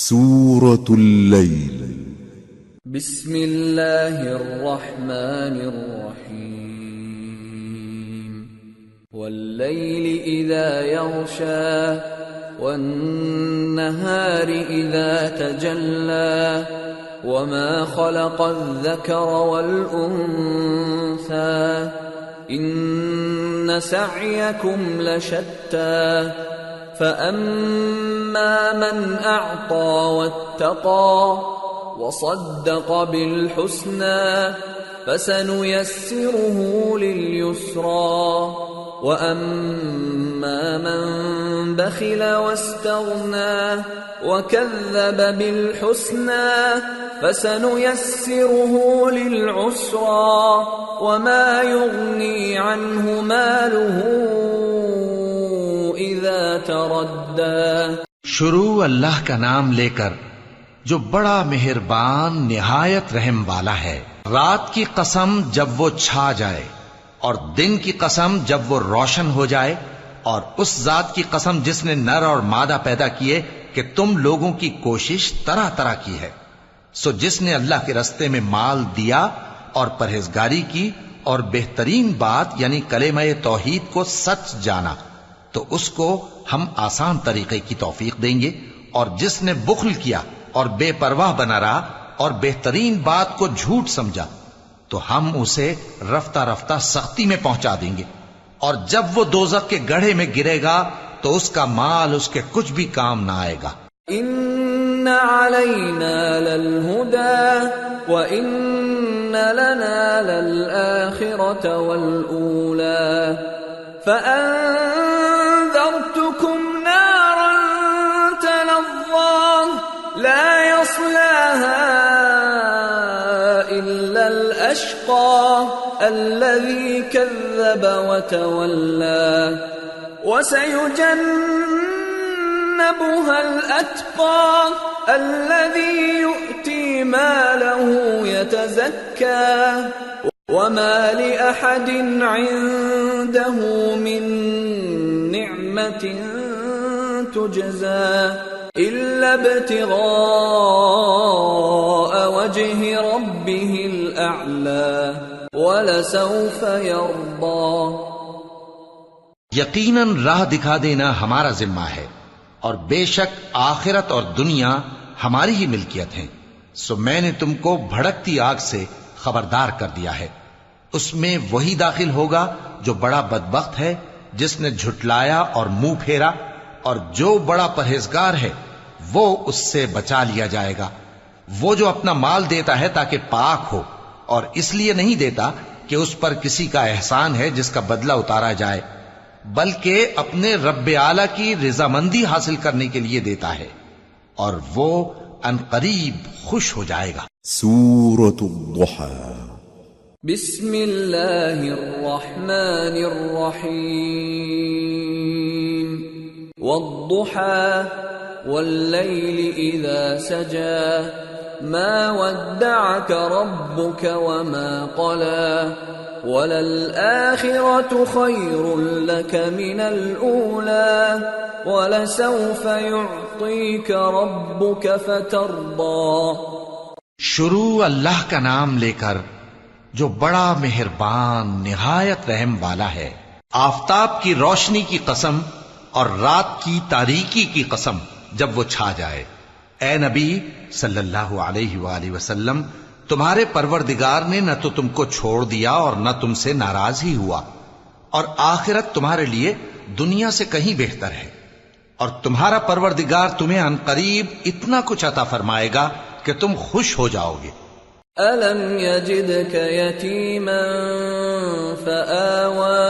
سورة الليل. بسم الله الرحمن الرحيم. والليل إذا يغشى والنهار إذا تجلى وما خلق الذكر والأنثى إن سعيكم لشتى فأما من أعطى واتقى وصدق بالحسنى فسنيسره لليسرى واما من بخل واستغنى وكذب بالحسنى فسنيسره للعسرى وما يغني عنه ماله اذا شروع اللہ کا نام لے کر جو بڑا مہربان، نہایت رحم والا ہے۔ رات کی قسم جب وہ چھا جائے اور دن کی قسم جب وہ روشن ہو جائے اور اس ذات کی قسم جس نے نر اور مادہ پیدا کیے کہ تم لوگوں کی کوشش طرح طرح کی ہے۔ سو جس نے اللہ کے رستے میں مال دیا اور پرہیزگاری کی اور بہترین بات یعنی کلمہ توحید کو سچ جانا۔ تو اس کو ہم آسان طریقے کی توفیق دیں گے اور جس نے بخل کیا اور بے پرواہ بنا رہا اور بہترین بات کو جھوٹ سمجھا، تو ہم اسے رفتہ رفتہ سختی میں پہنچا دیں گے۔ اور جب وہ دوزک کے گڑھے میں گرے گا، تو اس کا مال، اس کے کچھ بھی کام نہ آئے گا۔ ان علينا للهدى وان لنا للاخره والاولى فانذرتكم لا يصلاها الا الاشقى الذي كذب وتولى وسيجنبها الاتقى الذي يؤتي ماله يتزكى وما لاحد عنده من نعمه تجزى ابتغاء وجه ربه ولسوف يرضى. یقیناً راہ دکھا دینا ہمارا ذمہ ہے اور بے شک آخرت اور دنیا ہماری ہی ملکیت ہیں۔ سو میں نے تم کو بھڑکتی آگ سے خبردار کر دیا ہے۔ اس میں وہی داخل ہوگا جو بڑا بدبخت ہے، جس نے جھٹلایا اور منہ پھیرا۔ اور جو بڑا پرہیزگار ہے وہ اس سے بچا لیا جائے گا۔ وہ جو اپنا مال دیتا ہے تاکہ پاک ہو اور اس لیے نہیں دیتا کہ اس پر کسی کا احسان ہے جس کا بدلہ اتارا جائے بلکہ اپنے رب اعلی کی رضامندی حاصل کرنے کے لیے دیتا ہے اور وہ ان قریب خوش ہو جائے گا۔ سورة الضحى. بسم الله الرحمن الرحيم والضحى والليل إذا سجى ما ودعك ربك وما قلى وللآخرة خير لك من الأولى ولسوف يعطيك ربك فترضى شروع اللہ کا نام لے کر جو بڑا مہربان، نہایت رحم والا ہے۔ آفتاب کی روشنی کی قسم اور رات کی تاریکی کی قسم جب وہ چھا جائے۔ اے نبی صلی اللہ علیہ وآلہ وسلم، تمہارے پروردگار نے نہ تو تم کو چھوڑ دیا اور نہ تم سے ناراض ہی ہوا۔ اور آخرت تمہارے لیے دنیا سے کہیں بہتر ہے۔ اور تمہارا پروردگار تمہیں ان قریب اتنا کچھ عطا فرمائے گا کہ تم خوش ہو جاؤ گے۔ ألم يجدك يتيما فآوى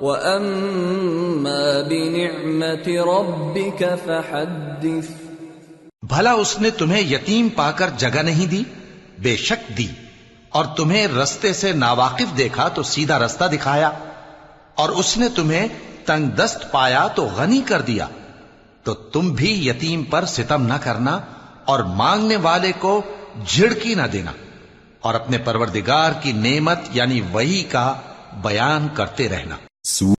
وَأَمَّا بِنِعْمَةِ رَبِّكَ فَحَدِّثْ بھلا اس نے تمہیں یتیم پا کر جگہ نہیں دی؟ بے شک دی۔ اور تمہیں رستے سے ناواقف دیکھا تو سیدھا رستہ دکھایا۔ اور اس نے تمہیں تنگ دست پایا تو غنی کر دیا۔ تو تم بھی یتیم پر ستم نہ کرنا اور مانگنے والے کو جھڑکی نہ دینا۔ اور اپنے پروردگار کی نعمت یعنی وہی کا بیان کرتے رہنا۔ سو